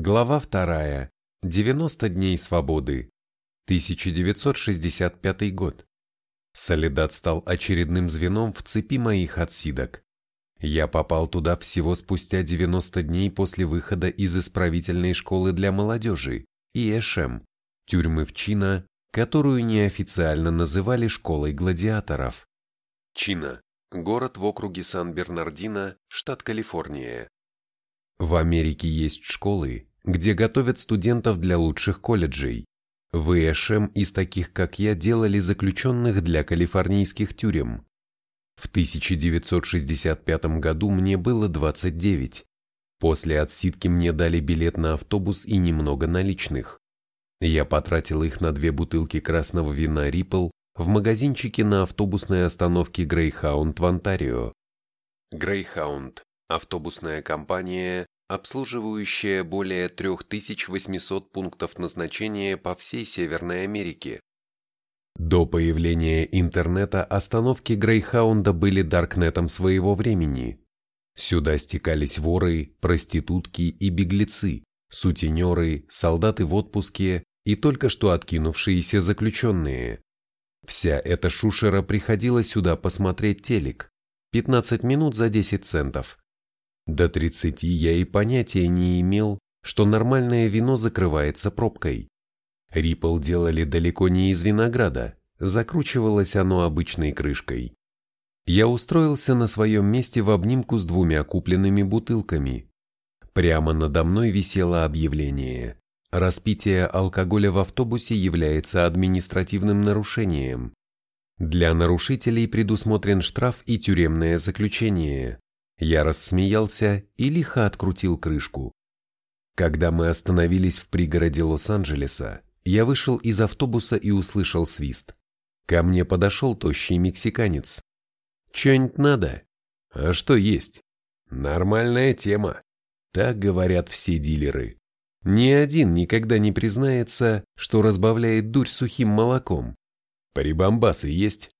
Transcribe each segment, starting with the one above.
Глава 2. 90 дней свободы. 1965 год. Солидат стал очередным звеном в цепи моих отсидок. Я попал туда всего спустя 90 дней после выхода из исправительной школы для молодежи, ИЭШМ, тюрьмы в Чина, которую неофициально называли школой гладиаторов. Чина – город в округе Сан-Бернардино, штат Калифорния. В Америке есть школы, где готовят студентов для лучших колледжей. В ИШМ из таких, как я, делали заключенных для калифорнийских тюрем. В 1965 году мне было 29. После отсидки мне дали билет на автобус и немного наличных. Я потратил их на две бутылки красного вина Ripple в магазинчике на автобусной остановке Greyhound в Онтарио. Greyhound – автобусная компания, обслуживающая более 3800 пунктов назначения по всей Северной Америке. До появления интернета остановки Грейхаунда были даркнетом своего времени. Сюда стекались воры, проститутки и беглецы, сутенеры, солдаты в отпуске и только что откинувшиеся заключенные. Вся эта шушера приходила сюда посмотреть телек. 15 минут за 10 центов. До 30 я и понятия не имел, что нормальное вино закрывается пробкой. Рипл делали далеко не из винограда, закручивалось оно обычной крышкой. Я устроился на своем месте в обнимку с двумя купленными бутылками. Прямо надо мной висело объявление. Распитие алкоголя в автобусе является административным нарушением. Для нарушителей предусмотрен штраф и тюремное заключение. Я рассмеялся и лихо открутил крышку. Когда мы остановились в пригороде Лос-Анджелеса, я вышел из автобуса и услышал свист. Ко мне подошел тощий мексиканец. «Чё-нибудь надо?» «А что есть?» «Нормальная тема». Так говорят все дилеры. Ни один никогда не признается, что разбавляет дурь сухим молоком. «Прибамбасы есть?»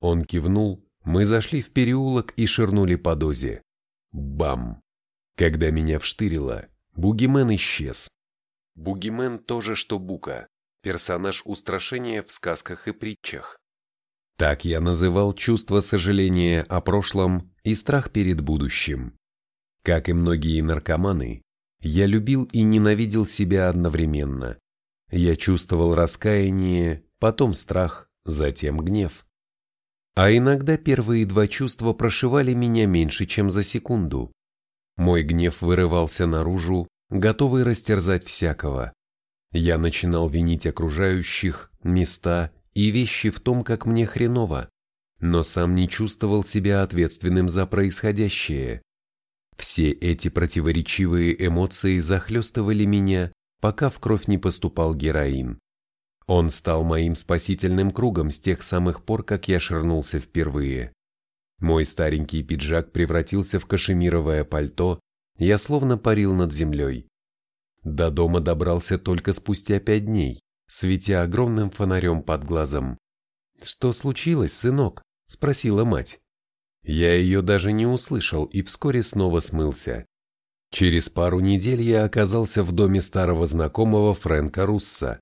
Он кивнул, мы зашли в переулок и ширнули по дозе. Бам! Когда меня вштырило, Бугимен исчез. Бугимен тоже что Бука, персонаж устрашения в сказках и притчах. Так я называл чувство сожаления о прошлом и страх перед будущим. Как и многие наркоманы, я любил и ненавидел себя одновременно. Я чувствовал раскаяние, потом страх, затем гнев. А иногда первые два чувства прошивали меня меньше, чем за секунду. Мой гнев вырывался наружу, готовый растерзать всякого. Я начинал винить окружающих, места и вещи в том, как мне хреново, но сам не чувствовал себя ответственным за происходящее. Все эти противоречивые эмоции захлестывали меня, пока в кровь не поступал героин. Он стал моим спасительным кругом с тех самых пор, как я ширнулся впервые. Мой старенький пиджак превратился в кашемировое пальто, я словно парил над землей. До дома добрался только спустя пять дней, светя огромным фонарем под глазом. «Что случилось, сынок?» – спросила мать. Я ее даже не услышал и вскоре снова смылся. Через пару недель я оказался в доме старого знакомого Фрэнка Русса.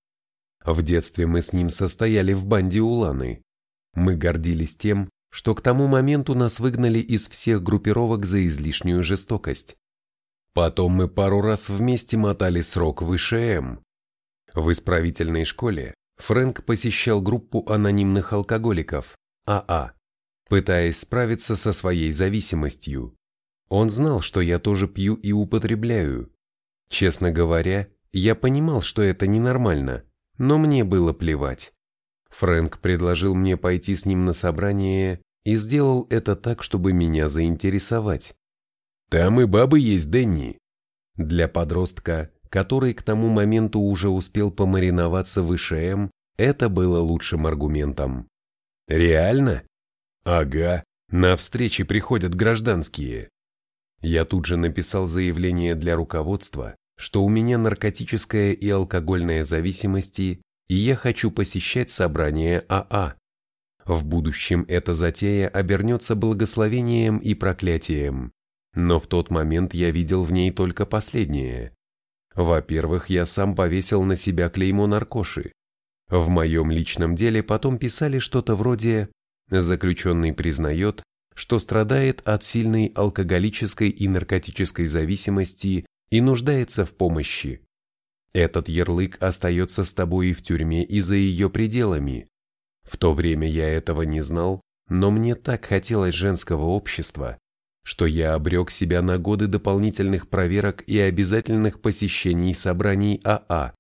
В детстве мы с ним состояли в банде Уланы. Мы гордились тем, что к тому моменту нас выгнали из всех группировок за излишнюю жестокость. Потом мы пару раз вместе мотали срок в ИШМ. В исправительной школе Фрэнк посещал группу анонимных алкоголиков, АА, пытаясь справиться со своей зависимостью. Он знал, что я тоже пью и употребляю. Честно говоря, я понимал, что это ненормально, но мне было плевать. Фрэнк предложил мне пойти с ним на собрание и сделал это так, чтобы меня заинтересовать. «Там и бабы есть, Дэнни!» Для подростка, который к тому моменту уже успел помариноваться в ИШМ, это было лучшим аргументом. «Реально?» «Ага, на встречи приходят гражданские». Я тут же написал заявление для руководства, что у меня наркотическая и алкогольная зависимости, и я хочу посещать собрание АА. В будущем эта затея обернется благословением и проклятием, но в тот момент я видел в ней только последнее. Во-первых, я сам повесил на себя клеймо наркоши. В моем личном деле потом писали что-то вроде «Заключенный признает, что страдает от сильной алкоголической и наркотической зависимости и нуждается в помощи. Этот ярлык остается с тобой и в тюрьме, и за ее пределами. В то время я этого не знал, но мне так хотелось женского общества, что я обрек себя на годы дополнительных проверок и обязательных посещений собраний АА.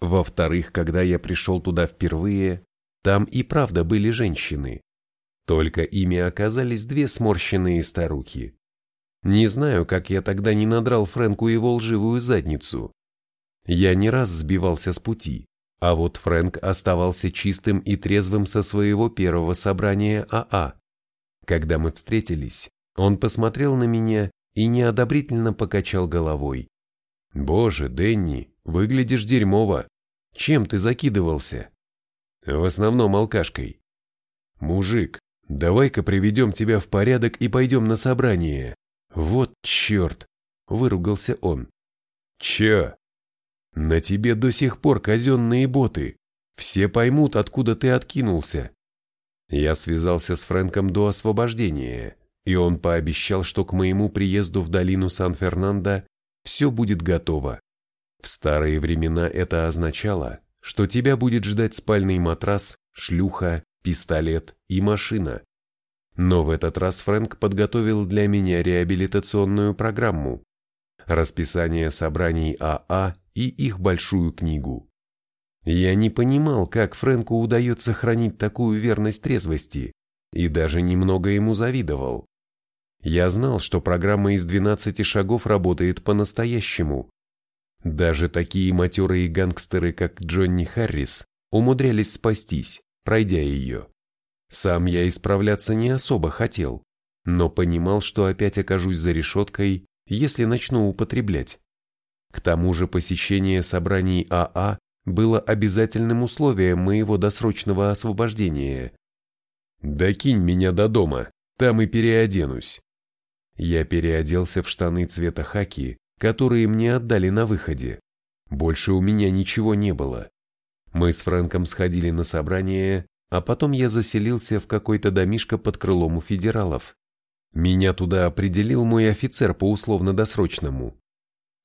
Во-вторых, когда я пришел туда впервые, там и правда были женщины. Только ими оказались две сморщенные старухи. Не знаю, как я тогда не надрал Фрэнку его лживую задницу. Я не раз сбивался с пути, а вот Фрэнк оставался чистым и трезвым со своего первого собрания АА. Когда мы встретились, он посмотрел на меня и неодобрительно покачал головой. «Боже, Дэнни, выглядишь дерьмово. Чем ты закидывался?» «В основном алкашкой». «Мужик, давай-ка приведем тебя в порядок и пойдем на собрание». «Вот черт!» – выругался он. «Че?» «На тебе до сих пор казенные боты. Все поймут, откуда ты откинулся». Я связался с Фрэнком до освобождения и он пообещал, что к моему приезду в долину Сан-Фернандо все будет готово. В старые времена это означало, что тебя будет ждать спальный матрас, шлюха, пистолет и машина. Но в этот раз Фрэнк подготовил для меня реабилитационную программу, расписание собраний АА и их большую книгу. Я не понимал, как Фрэнку удается хранить такую верность трезвости, и даже немного ему завидовал. Я знал, что программа из 12 шагов работает по-настоящему. Даже такие матерые гангстеры, как Джонни Харрис, умудрялись спастись, пройдя ее. Сам я исправляться не особо хотел, но понимал, что опять окажусь за решеткой, если начну употреблять. К тому же посещение собраний АА было обязательным условием моего досрочного освобождения. «Докинь меня до дома, там и переоденусь», я переоделся в штаны цвета хаки, которые мне отдали на выходе. Больше у меня ничего не было. Мы с Фрэнком сходили на собрание, а потом я заселился в какой-то домишко под крылом у федералов. Меня туда определил мой офицер по условно-досрочному.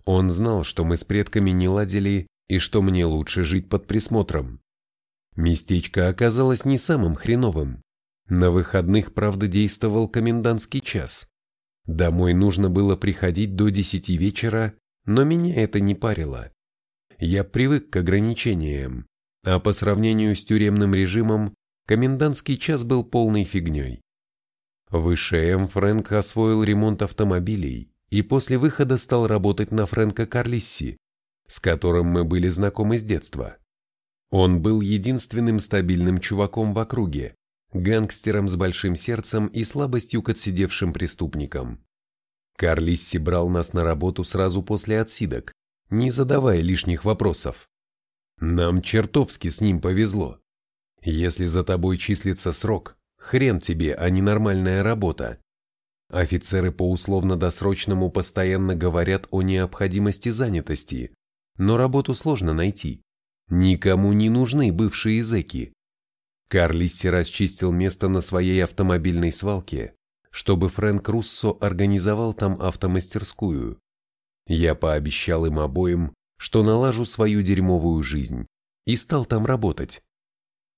Он знал, что мы с предками не ладили и что мне лучше жить под присмотром. Местечко оказалось не самым хреновым. На выходных, правда, действовал комендантский час. Домой нужно было приходить до десяти вечера, но меня это не парило. Я привык к ограничениям, а по сравнению с тюремным режимом, комендантский час был полной фигней. В ИШМ Фрэнк освоил ремонт автомобилей и после выхода стал работать на Фрэнка Карлисси, с которым мы были знакомы с детства. Он был единственным стабильным чуваком в округе, гангстером с большим сердцем и слабостью к отсидевшим преступникам. Карлисси брал нас на работу сразу после отсидок, не задавая лишних вопросов. Нам чертовски с ним повезло. Если за тобой числится срок, хрен тебе, а не нормальная работа. Офицеры по условно-досрочному постоянно говорят о необходимости занятости, но работу сложно найти. Никому не нужны бывшие зэки. Карлисси расчистил место на своей автомобильной свалке, чтобы Фрэнк Руссо организовал там автомастерскую. Я пообещал им обоим, что налажу свою дерьмовую жизнь, и стал там работать.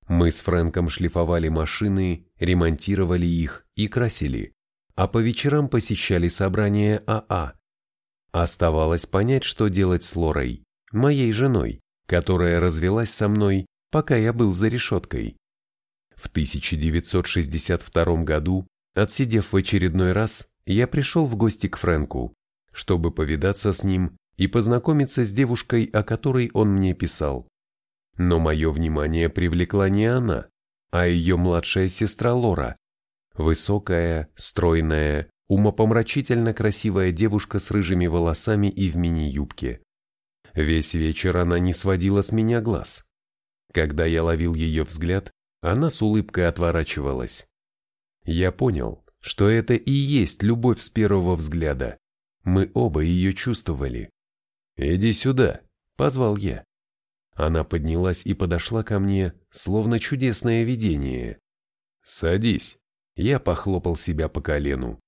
Мы с Фрэнком шлифовали машины, ремонтировали их и красили, а по вечерам посещали собрания АА. Оставалось понять, что делать с Лорой, моей женой, которая развелась со мной, пока я был за решеткой. В 1962 году, отсидев в очередной раз, я пришел в гости к Фрэнку, чтобы повидаться с ним и познакомиться с девушкой, о которой он мне писал. Но мое внимание привлекла не она, а ее младшая сестра Лора. Высокая, стройная, умопомрачительно красивая девушка с рыжими волосами и в мини-юбке. Весь вечер она не сводила с меня глаз. Когда я ловил ее взгляд, она с улыбкой отворачивалась. Я понял, что это и есть любовь с первого взгляда. Мы оба ее чувствовали. «Иди сюда», — позвал я. Она поднялась и подошла ко мне, словно чудесное видение. «Садись», — я похлопал себя по колену.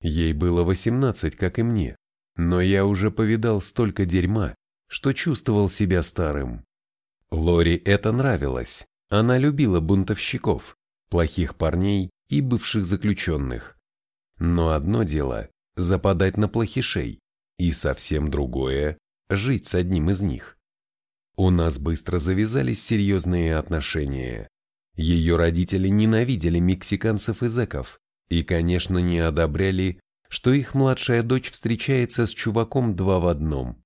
Ей было восемнадцать, как и мне, но я уже повидал столько дерьма, что чувствовал себя старым. Лори это нравилось. Она любила бунтовщиков, плохих парней и бывших заключенных. Но одно дело – западать на плохишей, и совсем другое – жить с одним из них. У нас быстро завязались серьезные отношения. Ее родители ненавидели мексиканцев и зэков, и, конечно, не одобряли, что их младшая дочь встречается с чуваком два в одном.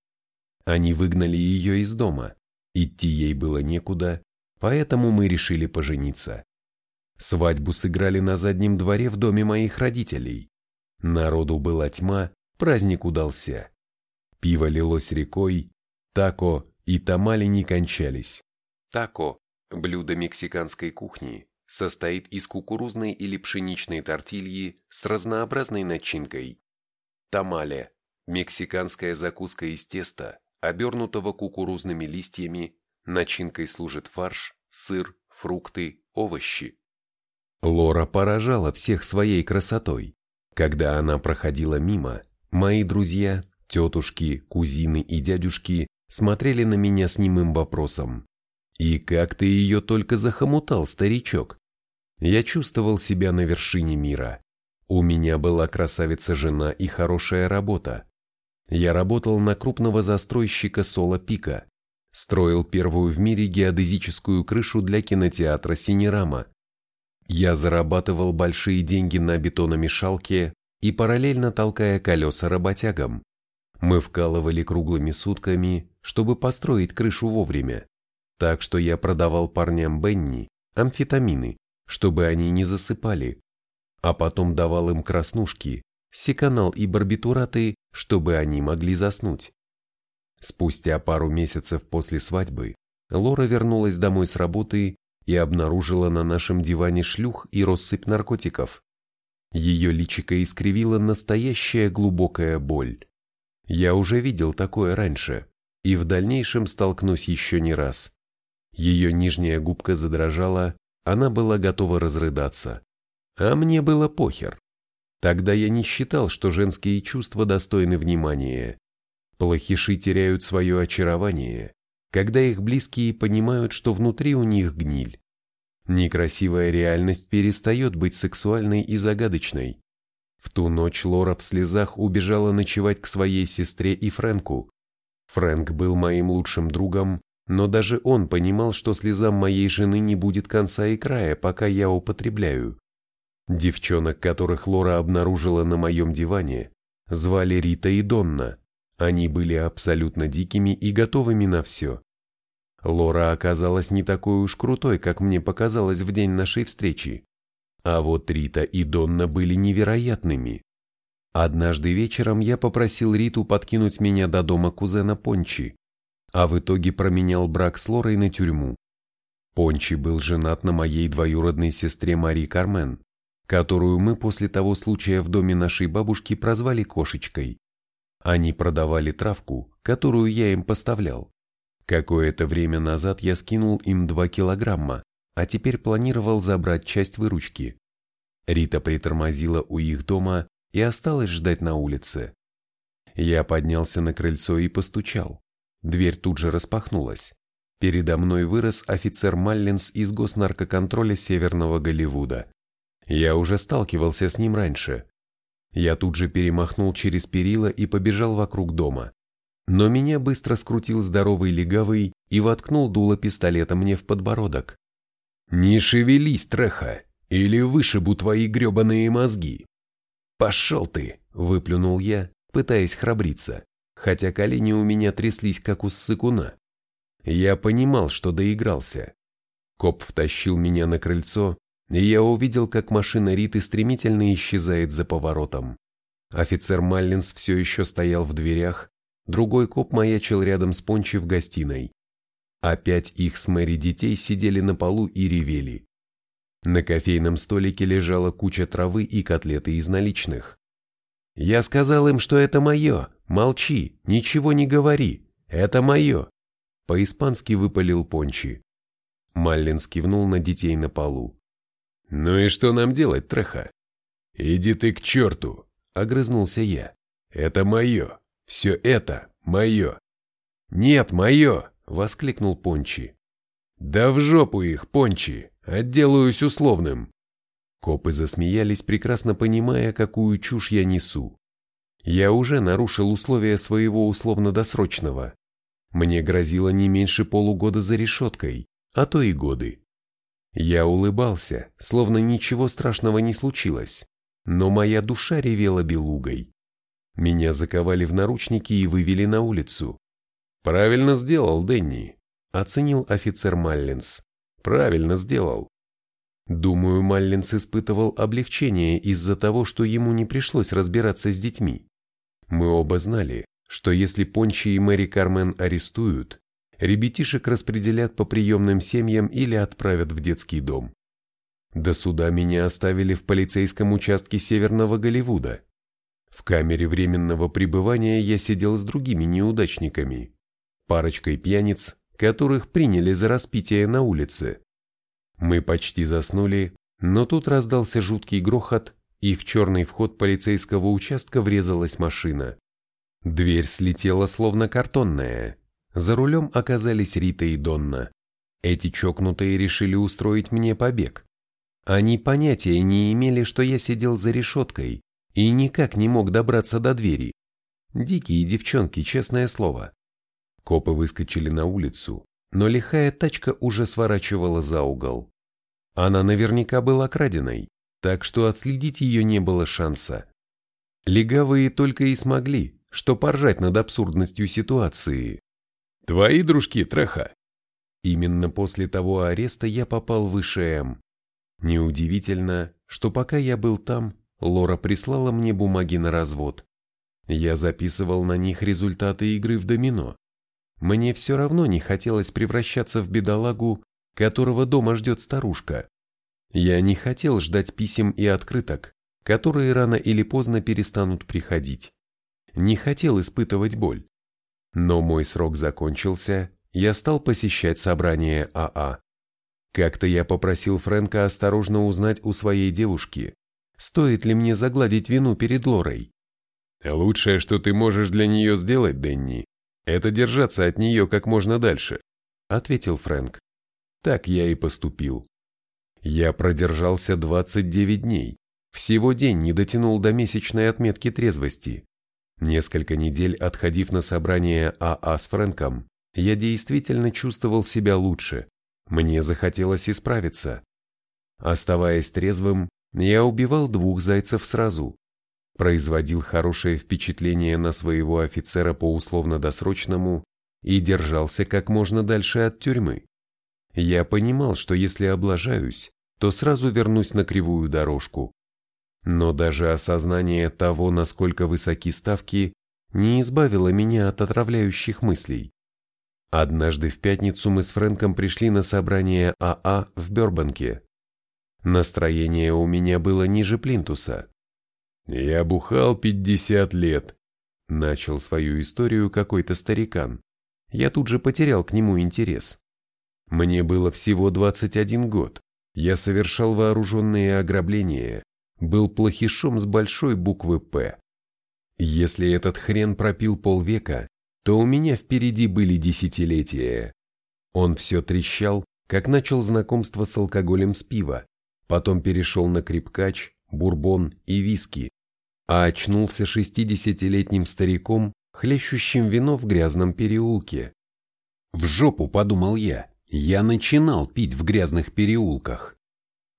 Они выгнали ее из дома, идти ей было некуда, поэтому мы решили пожениться. Свадьбу сыграли на заднем дворе в доме моих родителей. Народу была тьма, праздник удался. Пиво лилось рекой, тако и тамали не кончались. Тако – блюдо мексиканской кухни, состоит из кукурузной или пшеничной тортильи с разнообразной начинкой. Тамале – мексиканская закуска из теста, обернутого кукурузными листьями, начинкой служит фарш, сыр, фрукты, овощи. Лора поражала всех своей красотой. Когда она проходила мимо, мои друзья, тетушки, кузины и дядюшки смотрели на меня с немым вопросом. «И как ты ее только захомутал, старичок?» Я чувствовал себя на вершине мира. У меня была красавица-жена и хорошая работа. Я работал на крупного застройщика Соло Пика, строил первую в мире геодезическую крышу для кинотеатра Синерама. Я зарабатывал большие деньги на бетономешалке и параллельно толкая колеса работягам. Мы вкалывали круглыми сутками, чтобы построить крышу вовремя. Так что я продавал парням Бенни амфетамины, чтобы они не засыпали, а потом давал им краснушки, секанал и барбитураты, чтобы они могли заснуть. Спустя пару месяцев после свадьбы Лора вернулась домой с работы и обнаружила на нашем диване шлюх и россыпь наркотиков. Ее личико искривила настоящая глубокая боль. Я уже видел такое раньше, и в дальнейшем столкнусь еще не раз. Ее нижняя губка задрожала, она была готова разрыдаться. А мне было похер. Тогда я не считал, что женские чувства достойны внимания. Плохиши теряют свое очарование, когда их близкие понимают, что внутри у них гниль. Некрасивая реальность перестает быть сексуальной и загадочной. В ту ночь Лора в слезах убежала ночевать к своей сестре и Фрэнку. Фрэнк был моим лучшим другом, но даже он понимал, что слезам моей жены не будет конца и края, пока я употребляю. Девчонок, которых Лора обнаружила на моем диване, звали Рита и Донна. Они были абсолютно дикими и готовыми на все. Лора оказалась не такой уж крутой, как мне показалось в день нашей встречи. А вот Рита и Донна были невероятными. Однажды вечером я попросил Риту подкинуть меня до дома кузена Пончи, а в итоге променял брак с Лорой на тюрьму. Пончи был женат на моей двоюродной сестре Мари Кармен, которую мы после того случая в доме нашей бабушки прозвали кошечкой. Они продавали травку, которую я им поставлял. Какое-то время назад я скинул им 2 килограмма, а теперь планировал забрать часть выручки. Рита притормозила у их дома и осталась ждать на улице. Я поднялся на крыльцо и постучал. Дверь тут же распахнулась. Передо мной вырос офицер Маллинс из госнаркоконтроля Северного Голливуда. Я уже сталкивался с ним раньше. Я тут же перемахнул через перила и побежал вокруг дома. Но меня быстро скрутил здоровый легавый и воткнул дуло пистолета мне в подбородок. «Не шевелись, Треха, или вышибу твои гребаные мозги!» «Пошел ты!» – выплюнул я, пытаясь храбриться хотя колени у меня тряслись, как у ссыкуна. Я понимал, что доигрался. Коп втащил меня на крыльцо, и я увидел, как машина Риты стремительно исчезает за поворотом. Офицер Маллинс все еще стоял в дверях, другой коп маячил рядом с Пончи в гостиной. Опять их с Мэри детей сидели на полу и ревели. На кофейном столике лежала куча травы и котлеты из наличных. «Я сказал им, что это мое», молчи, ничего не говори, это мое!» По-испански выпалил Пончи. Маллин скивнул на детей на полу. «Ну и что нам делать, Треха?» «Иди ты к черту!» — огрызнулся я. «Это мое! Все это мое!» «Нет, мое!» — воскликнул Пончи. «Да в жопу их, Пончи! Отделаюсь условным!» Копы засмеялись, прекрасно понимая, какую чушь я несу. Я уже нарушил условия своего условно-досрочного. Мне грозило не меньше полугода за решеткой, а то и годы. Я улыбался, словно ничего страшного не случилось, но моя душа ревела белугой. Меня заковали в наручники и вывели на улицу. «Правильно сделал, Дэнни», — оценил офицер Маллинс. «Правильно сделал». Думаю, Маллинс испытывал облегчение из-за того, что ему не пришлось разбираться с детьми. Мы оба знали, что если Пончи и Мэри Кармен арестуют, ребятишек распределят по приемным семьям или отправят в детский дом. До суда меня оставили в полицейском участке Северного Голливуда. В камере временного пребывания я сидел с другими неудачниками, парочкой пьяниц, которых приняли за распитие на улице. Мы почти заснули, но тут раздался жуткий грохот, и в черный вход полицейского участка врезалась машина. Дверь слетела словно картонная. За рулем оказались Рита и Донна. Эти чокнутые решили устроить мне побег. Они понятия не имели, что я сидел за решеткой и никак не мог добраться до двери. Дикие девчонки, честное слово. Копы выскочили на улицу, но лихая тачка уже сворачивала за угол. Она наверняка была краденой, так что отследить ее не было шанса. Легавые только и смогли, что поржать над абсурдностью ситуации. «Твои дружки, Треха!» Именно после того ареста я попал в ИШМ. Неудивительно, что пока я был там, Лора прислала мне бумаги на развод. Я записывал на них результаты игры в домино. Мне все равно не хотелось превращаться в бедолагу, которого дома ждет старушка. Я не хотел ждать писем и открыток, которые рано или поздно перестанут приходить не хотел испытывать боль. Но мой срок закончился, я стал посещать собрания АА. Как-то я попросил Фрэнка осторожно узнать у своей девушки, стоит ли мне загладить вину перед Лорой. «Лучшее, что ты можешь для нее сделать, Дэнни, это держаться от нее как можно дальше», — ответил Фрэнк. Так я и поступил. Я продержался 29 дней, всего день не дотянул до месячной отметки трезвости. Несколько недель отходив на собрание АА с Фрэнком, я действительно чувствовал себя лучше. Мне захотелось исправиться. Оставаясь трезвым, я убивал двух зайцев сразу. Производил хорошее впечатление на своего офицера по условно-досрочному и держался как можно дальше от тюрьмы. Я понимал, что если облажаюсь, то сразу вернусь на кривую дорожку. Но даже осознание того, насколько высоки ставки, не избавило меня от отравляющих мыслей. Однажды в пятницу мы с Фрэнком пришли на собрание АА в Бёрбанке. Настроение у меня было ниже плинтуса. «Я бухал пятьдесят лет», — начал свою историю какой-то старикан. Я тут же потерял к нему интерес. Мне было всего 21 год. Я совершал вооруженные ограбления, был плохишом с большой буквы «П». Если этот хрен пропил полвека, то у меня впереди были десятилетия. Он все трещал, как начал знакомство с алкоголем с пива, потом перешел на крепкач, бурбон и виски, а очнулся шестидесятилетним стариком, хлещущим вино в грязном переулке. В жопу, подумал я, я начинал пить в грязных переулках.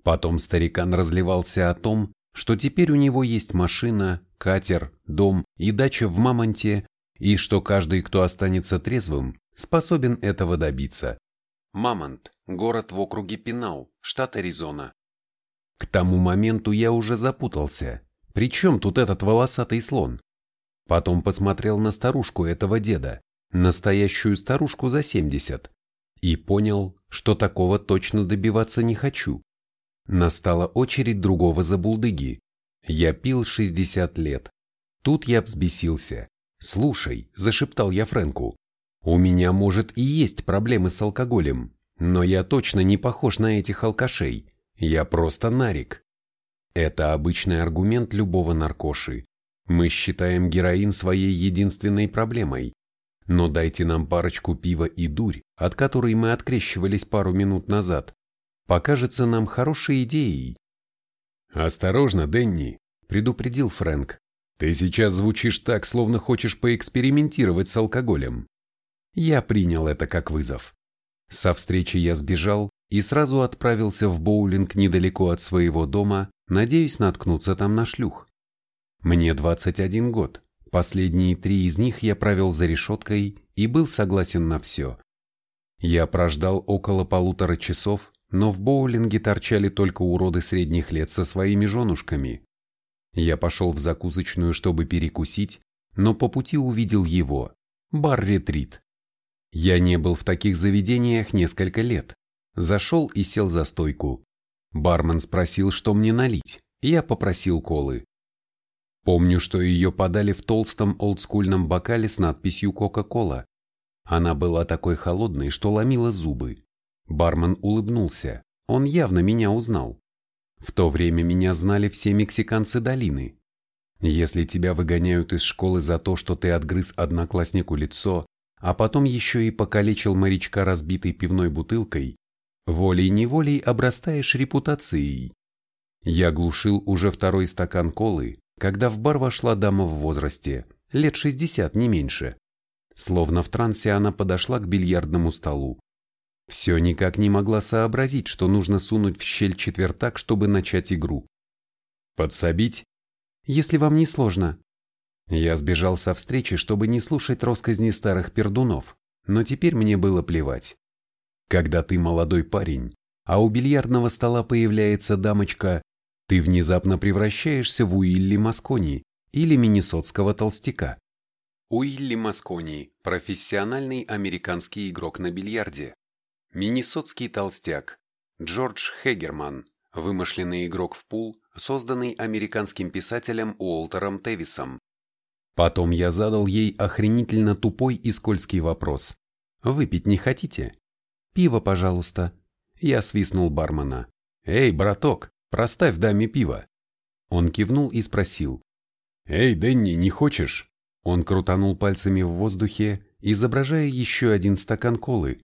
Потом старикан разливался о том, что теперь у него есть машина, катер, дом и дача в Мамонте, и что каждый, кто останется трезвым, способен этого добиться. Мамонт – город в округе Пинал, штат Аризона. К тому моменту я уже запутался. При чем тут этот волосатый слон? Потом посмотрел на старушку этого деда, настоящую старушку за 70, и понял, что такого точно добиваться не хочу. Настала очередь другого забулдыги. Я пил 60 лет. Тут я взбесился. «Слушай», – зашептал я Фрэнку, – «у меня, может, и есть проблемы с алкоголем, но я точно не похож на этих алкашей. Я просто нарик». Это обычный аргумент любого наркоши. Мы считаем героин своей единственной проблемой. Но дайте нам парочку пива и дурь, от которой мы открещивались пару минут назад. Покажется нам хорошей идеей. «Осторожно, Денни», — предупредил Фрэнк. «Ты сейчас звучишь так, словно хочешь поэкспериментировать с алкоголем». Я принял это как вызов. Со встречи я сбежал и сразу отправился в боулинг недалеко от своего дома, надеясь наткнуться там на шлюх. Мне 21 год, последние три из них я провел за решеткой и был согласен на все. Я прождал около полутора часов, но в боулинге торчали только уроды средних лет со своими женушками. Я пошел в закусочную, чтобы перекусить, но по пути увидел его, бар «Ретрит». Я не был в таких заведениях несколько лет. Зашел и сел за стойку. Бармен спросил, что мне налить. Я попросил колы. Помню, что ее подали в толстом олдскульном бокале с надписью «Кока-кола». Она была такой холодной, что ломила зубы. Бармен улыбнулся. Он явно меня узнал. В то время меня знали все мексиканцы долины. Если тебя выгоняют из школы за то, что ты отгрыз однокласснику лицо, а потом еще и покалечил морячка разбитой пивной бутылкой, волей-неволей обрастаешь репутацией. Я глушил уже второй стакан колы, когда в бар вошла дама в возрасте, лет 60, не меньше. Словно в трансе она подошла к бильярдному столу. Все никак не могла сообразить, что нужно сунуть в щель четвертак, чтобы начать игру. Подсобить? Если вам не сложно. Я сбежал со встречи, чтобы не слушать росказни старых пердунов, но теперь мне было плевать. Когда ты молодой парень, а у бильярдного стола появляется дамочка, ты внезапно превращаешься в Уилли Маскони или миннесотского толстяка. Уилли Маскони – профессиональный американский игрок на бильярде, Миннесотский толстяк. Джордж Хегерман. Вымышленный игрок в пул, созданный американским писателем Уолтером Тевисом. Потом я задал ей охренительно тупой и скользкий вопрос. «Выпить не хотите?» «Пиво, пожалуйста». Я свистнул бармена. «Эй, браток, проставь даме пиво». Он кивнул и спросил. «Эй, Дэнни, не хочешь?» Он крутанул пальцами в воздухе, изображая еще один стакан колы,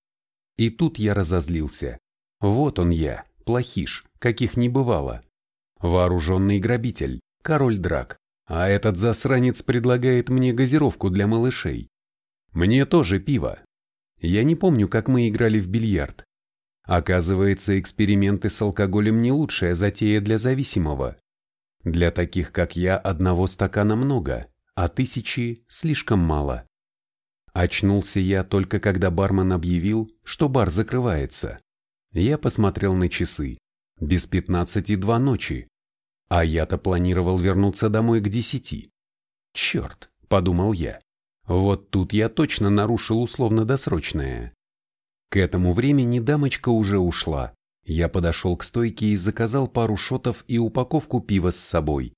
и тут я разозлился. Вот он я, плохиш, каких не бывало. Вооруженный грабитель, король драк. А этот засранец предлагает мне газировку для малышей. Мне тоже пиво. Я не помню, как мы играли в бильярд. Оказывается, эксперименты с алкоголем не лучшая затея для зависимого. Для таких, как я, одного стакана много, а тысячи слишком мало. Очнулся я только когда бармен объявил, что бар закрывается. Я посмотрел на часы. Без пятнадцати два ночи. А я-то планировал вернуться домой к десяти. Черт, подумал я. Вот тут я точно нарушил условно-досрочное. К этому времени дамочка уже ушла. Я подошел к стойке и заказал пару шотов и упаковку пива с собой.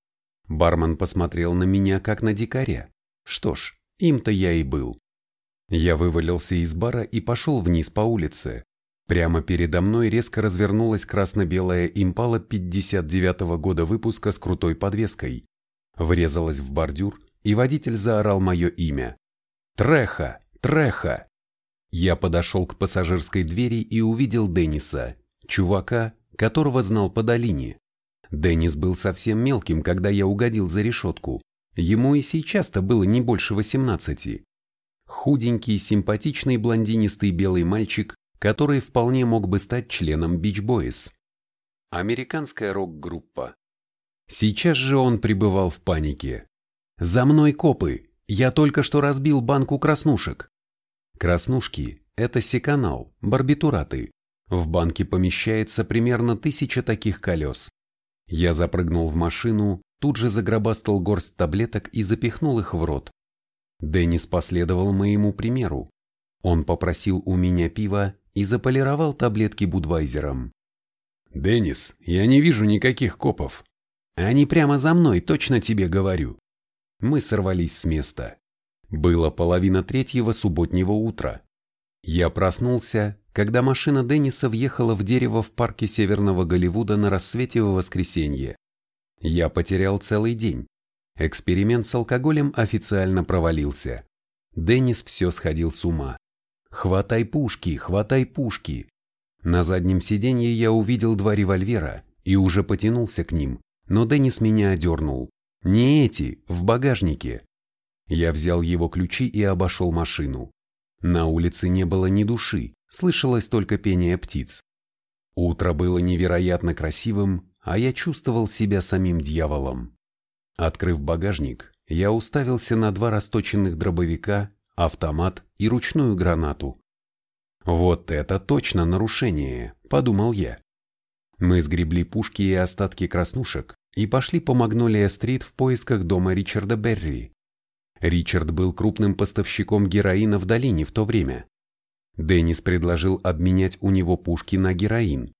Бармен посмотрел на меня как на дикаря. Что ж, им-то я и был. Я вывалился из бара и пошел вниз по улице. Прямо передо мной резко развернулась красно-белая импала 59-го года выпуска с крутой подвеской. Врезалась в бордюр, и водитель заорал мое имя. «Треха! Треха!» Я подошел к пассажирской двери и увидел Денниса, чувака, которого знал по долине. Деннис был совсем мелким, когда я угодил за решетку. Ему и сейчас-то было не больше восемнадцати худенький, симпатичный блондинистый белый мальчик, который вполне мог бы стать членом Beach Boys. Американская рок-группа. Сейчас же он пребывал в панике. «За мной копы! Я только что разбил банку краснушек!» Краснушки – это секанал, барбитураты. В банке помещается примерно тысяча таких колес. Я запрыгнул в машину, тут же загробастал горсть таблеток и запихнул их в рот. Деннис последовал моему примеру. Он попросил у меня пива и заполировал таблетки Будвайзером. «Деннис, я не вижу никаких копов». «Они прямо за мной, точно тебе говорю». Мы сорвались с места. Было половина третьего субботнего утра. Я проснулся, когда машина Денниса въехала в дерево в парке Северного Голливуда на рассвете в воскресенье. Я потерял целый день. Эксперимент с алкоголем официально провалился. Деннис все сходил с ума. «Хватай пушки, хватай пушки!» На заднем сиденье я увидел два револьвера и уже потянулся к ним, но Деннис меня одернул. «Не эти, в багажнике!» Я взял его ключи и обошел машину. На улице не было ни души, слышалось только пение птиц. Утро было невероятно красивым, а я чувствовал себя самим дьяволом. Открыв багажник, я уставился на два расточенных дробовика, автомат и ручную гранату. «Вот это точно нарушение», — подумал я. Мы сгребли пушки и остатки краснушек и пошли по Магнолия-стрит в поисках дома Ричарда Берри. Ричард был крупным поставщиком героина в долине в то время. Деннис предложил обменять у него пушки на героин.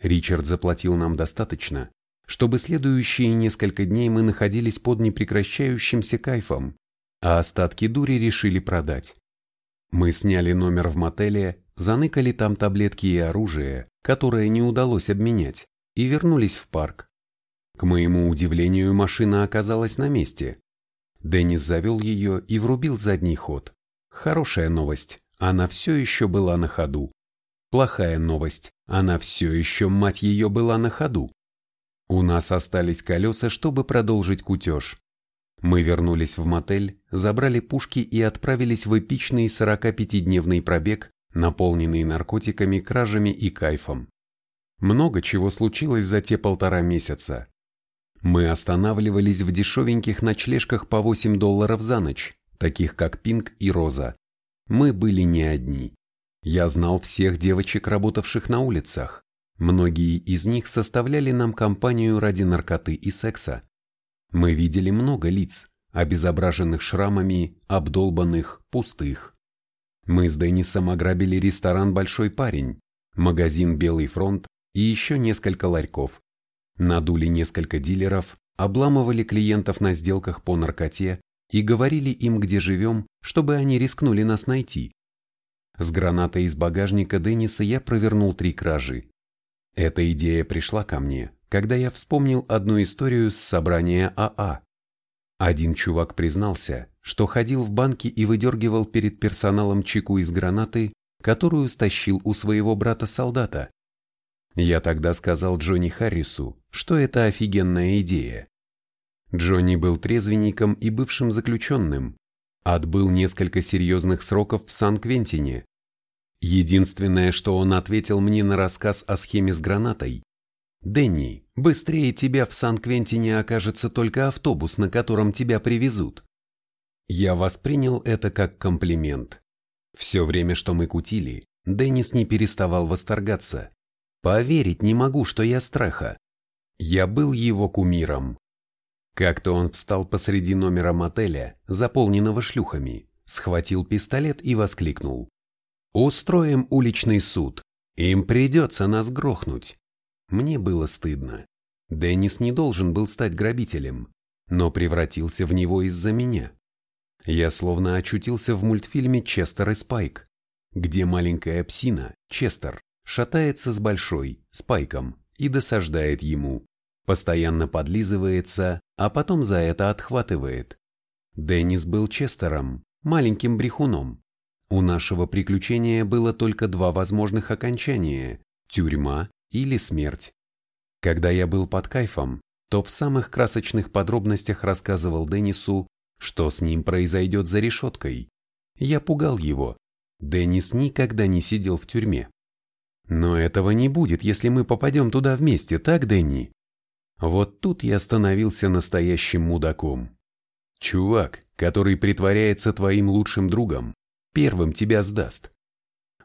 Ричард заплатил нам достаточно, чтобы следующие несколько дней мы находились под непрекращающимся кайфом, а остатки дури решили продать. Мы сняли номер в мотеле, заныкали там таблетки и оружие, которое не удалось обменять, и вернулись в парк. К моему удивлению, машина оказалась на месте. Деннис завел ее и врубил задний ход. Хорошая новость, она все еще была на ходу. Плохая новость, она все еще, мать ее, была на ходу. У нас остались колеса, чтобы продолжить кутеж. Мы вернулись в мотель, забрали пушки и отправились в эпичный 45-дневный пробег, наполненный наркотиками, кражами и кайфом. Много чего случилось за те полтора месяца. Мы останавливались в дешевеньких ночлежках по 8 долларов за ночь, таких как Пинк и Роза. Мы были не одни. Я знал всех девочек, работавших на улицах. Многие из них составляли нам компанию ради наркоты и секса. Мы видели много лиц, обезображенных шрамами, обдолбанных, пустых. Мы с Деннисом ограбили ресторан «Большой парень», магазин «Белый фронт» и еще несколько ларьков. Надули несколько дилеров, обламывали клиентов на сделках по наркоте и говорили им, где живем, чтобы они рискнули нас найти. С гранатой из багажника Денниса я провернул три кражи. Эта идея пришла ко мне, когда я вспомнил одну историю с собрания АА. Один чувак признался, что ходил в банки и выдергивал перед персоналом чеку из гранаты, которую стащил у своего брата-солдата. Я тогда сказал Джонни Харрису, что это офигенная идея. Джонни был трезвенником и бывшим заключенным, отбыл несколько серьезных сроков в Сан-Квентине Единственное, что он ответил мне на рассказ о схеме с гранатой. «Дэнни, быстрее тебя в Сан-Квентине окажется только автобус, на котором тебя привезут». Я воспринял это как комплимент. Все время, что мы кутили, Деннис не переставал восторгаться. Поверить не могу, что я страха. Я был его кумиром. Как-то он встал посреди номера мотеля, заполненного шлюхами, схватил пистолет и воскликнул. Устроим уличный суд. Им придется нас грохнуть. Мне было стыдно. Деннис не должен был стать грабителем, но превратился в него из-за меня. Я словно очутился в мультфильме «Честер и Спайк», где маленькая псина, Честер, шатается с большой, Спайком, и досаждает ему, постоянно подлизывается, а потом за это отхватывает. Деннис был Честером, маленьким брехуном, у нашего приключения было только два возможных окончания – тюрьма или смерть. Когда я был под кайфом, то в самых красочных подробностях рассказывал Деннису, что с ним произойдет за решеткой. Я пугал его. Деннис никогда не сидел в тюрьме. Но этого не будет, если мы попадем туда вместе, так, Дэнни? Вот тут я становился настоящим мудаком. Чувак, который притворяется твоим лучшим другом, первым тебя сдаст.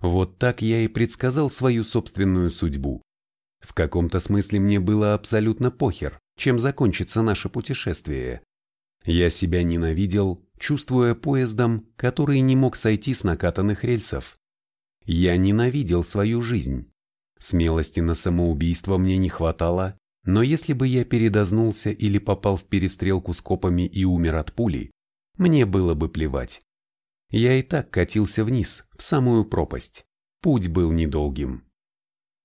Вот так я и предсказал свою собственную судьбу. В каком-то смысле мне было абсолютно похер, чем закончится наше путешествие. Я себя ненавидел, чувствуя поездом, который не мог сойти с накатанных рельсов. Я ненавидел свою жизнь. Смелости на самоубийство мне не хватало, но если бы я передознулся или попал в перестрелку с копами и умер от пули, мне было бы плевать. Я и так катился вниз, в самую пропасть. Путь был недолгим.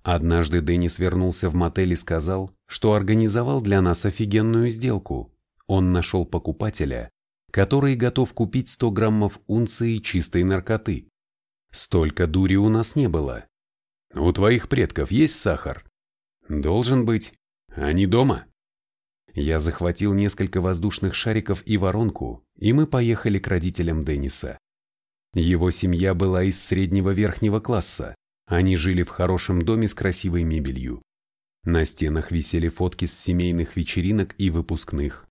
Однажды Деннис вернулся в мотель и сказал, что организовал для нас офигенную сделку. Он нашел покупателя, который готов купить 100 граммов унции чистой наркоты. Столько дури у нас не было. У твоих предков есть сахар? Должен быть. Они дома? Я захватил несколько воздушных шариков и воронку, и мы поехали к родителям Денниса. Его семья была из среднего верхнего класса, они жили в хорошем доме с красивой мебелью. На стенах висели фотки с семейных вечеринок и выпускных.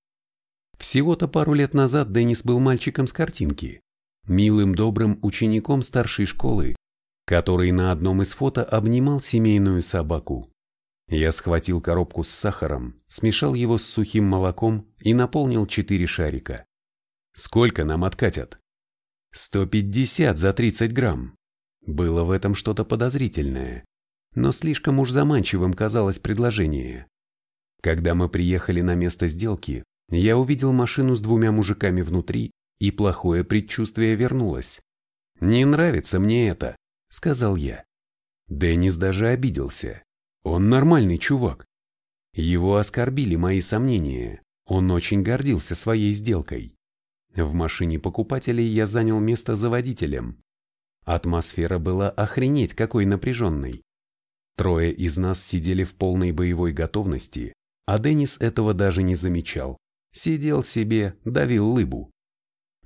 Всего-то пару лет назад Деннис был мальчиком с картинки, милым добрым учеником старшей школы, который на одном из фото обнимал семейную собаку. Я схватил коробку с сахаром, смешал его с сухим молоком и наполнил четыре шарика. Сколько нам откатят? 150 за 30 грамм. Было в этом что-то подозрительное, но слишком уж заманчивым казалось предложение. Когда мы приехали на место сделки, я увидел машину с двумя мужиками внутри, и плохое предчувствие вернулось. «Не нравится мне это», — сказал я. Деннис даже обиделся. Он нормальный чувак. Его оскорбили мои сомнения. Он очень гордился своей сделкой. В машине покупателей я занял место за водителем, Атмосфера была охренеть какой напряженной. Трое из нас сидели в полной боевой готовности, а Деннис этого даже не замечал. Сидел себе, давил лыбу.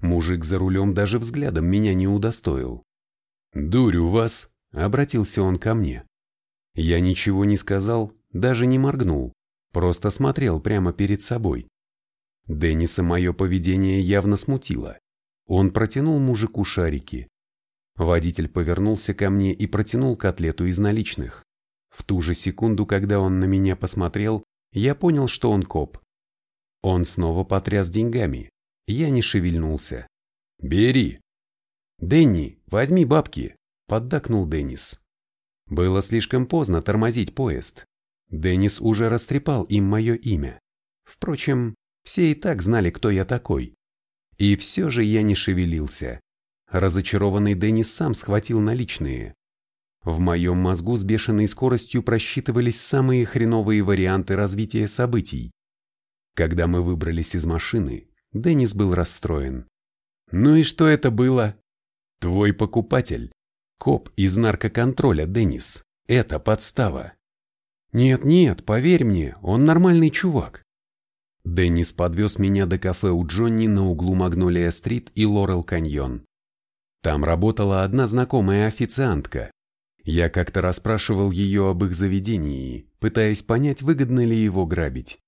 Мужик за рулем даже взглядом меня не удостоил. «Дурь у вас!» — обратился он ко мне. Я ничего не сказал, даже не моргнул, просто смотрел прямо перед собой. Денниса мое поведение явно смутило. Он протянул мужику шарики. Водитель повернулся ко мне и протянул котлету из наличных. В ту же секунду, когда он на меня посмотрел, я понял, что он коп. Он снова потряс деньгами. Я не шевельнулся. «Бери!» «Дэнни, возьми бабки!» – поддакнул Деннис. Было слишком поздно тормозить поезд. Деннис уже растрепал им мое имя. Впрочем, все и так знали, кто я такой. И все же я не шевелился. Разочарованный Деннис сам схватил наличные. В моем мозгу с бешеной скоростью просчитывались самые хреновые варианты развития событий. Когда мы выбрались из машины, Деннис был расстроен. «Ну и что это было?» «Твой покупатель. Коп из наркоконтроля, Деннис. Это подстава». «Нет-нет, поверь мне, он нормальный чувак». Деннис подвез меня до кафе у Джонни на углу Магнолия-стрит и Лорел-каньон. Там работала одна знакомая официантка. Я как-то расспрашивал ее об их заведении, пытаясь понять, выгодно ли его грабить.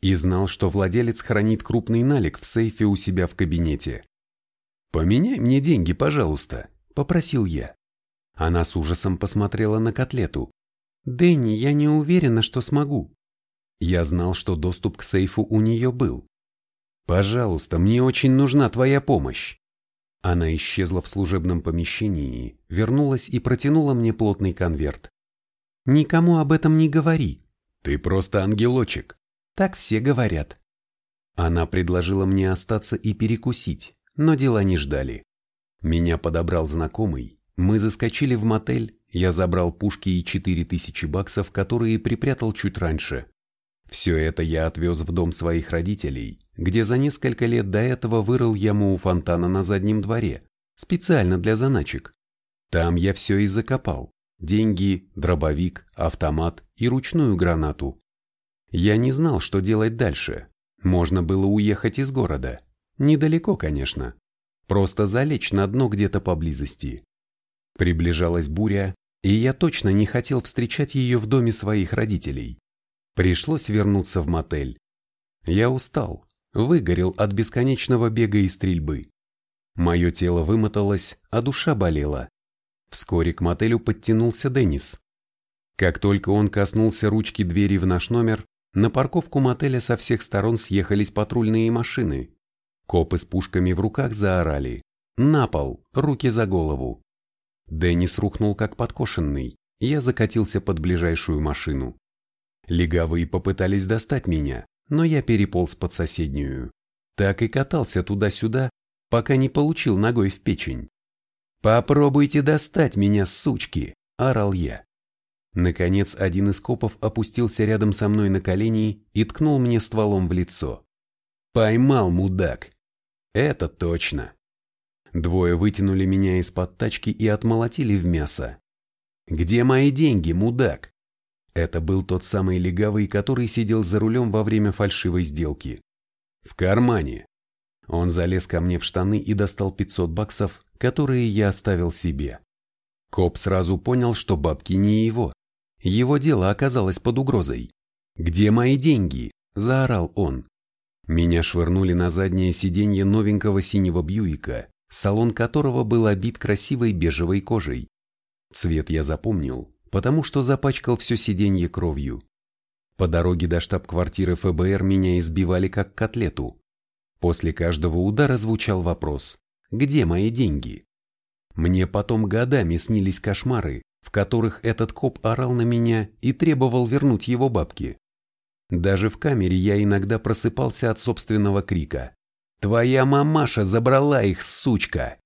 И знал, что владелец хранит крупный налик в сейфе у себя в кабинете. «Поменяй мне деньги, пожалуйста», — попросил я. Она с ужасом посмотрела на котлету. «Дэнни, я не уверена, что смогу». Я знал, что доступ к сейфу у нее был. «Пожалуйста, мне очень нужна твоя помощь». Она исчезла в служебном помещении, вернулась и протянула мне плотный конверт. «Никому об этом не говори». «Ты просто ангелочек». «Так все говорят». Она предложила мне остаться и перекусить, но дела не ждали. Меня подобрал знакомый, мы заскочили в мотель, я забрал пушки и четыре тысячи баксов, которые припрятал чуть раньше. Все это я отвез в дом своих родителей, где за несколько лет до этого вырыл яму у фонтана на заднем дворе, специально для заначек. Там я все и закопал. Деньги, дробовик, автомат и ручную гранату. Я не знал, что делать дальше. Можно было уехать из города. Недалеко, конечно. Просто залечь на дно где-то поблизости. Приближалась буря, и я точно не хотел встречать ее в доме своих родителей. Пришлось вернуться в мотель. Я устал, выгорел от бесконечного бега и стрельбы. Мое тело вымоталось, а душа болела. Вскоре к мотелю подтянулся Деннис. Как только он коснулся ручки двери в наш номер, на парковку мотеля со всех сторон съехались патрульные машины. Копы с пушками в руках заорали. «На пол! Руки за голову!» Деннис рухнул как подкошенный. Я закатился под ближайшую машину. Легавые попытались достать меня, но я переполз под соседнюю. Так и катался туда-сюда, пока не получил ногой в печень. «Попробуйте достать меня, сучки!» – орал я. Наконец, один из копов опустился рядом со мной на колени и ткнул мне стволом в лицо. «Поймал, мудак!» «Это точно!» Двое вытянули меня из-под тачки и отмолотили в мясо. «Где мои деньги, мудак?» Это был тот самый легавый, который сидел за рулем во время фальшивой сделки. В кармане. Он залез ко мне в штаны и достал 500 баксов, которые я оставил себе. Коп сразу понял, что бабки не его. Его дело оказалось под угрозой. «Где мои деньги?» – заорал он. Меня швырнули на заднее сиденье новенького синего Бьюика, салон которого был обит красивой бежевой кожей. Цвет я запомнил, потому что запачкал все сиденье кровью. По дороге до штаб-квартиры ФБР меня избивали как котлету. После каждого удара звучал вопрос «Где мои деньги?». Мне потом годами снились кошмары, в которых этот коп орал на меня и требовал вернуть его бабки. Даже в камере я иногда просыпался от собственного крика. «Твоя мамаша забрала их, сучка!»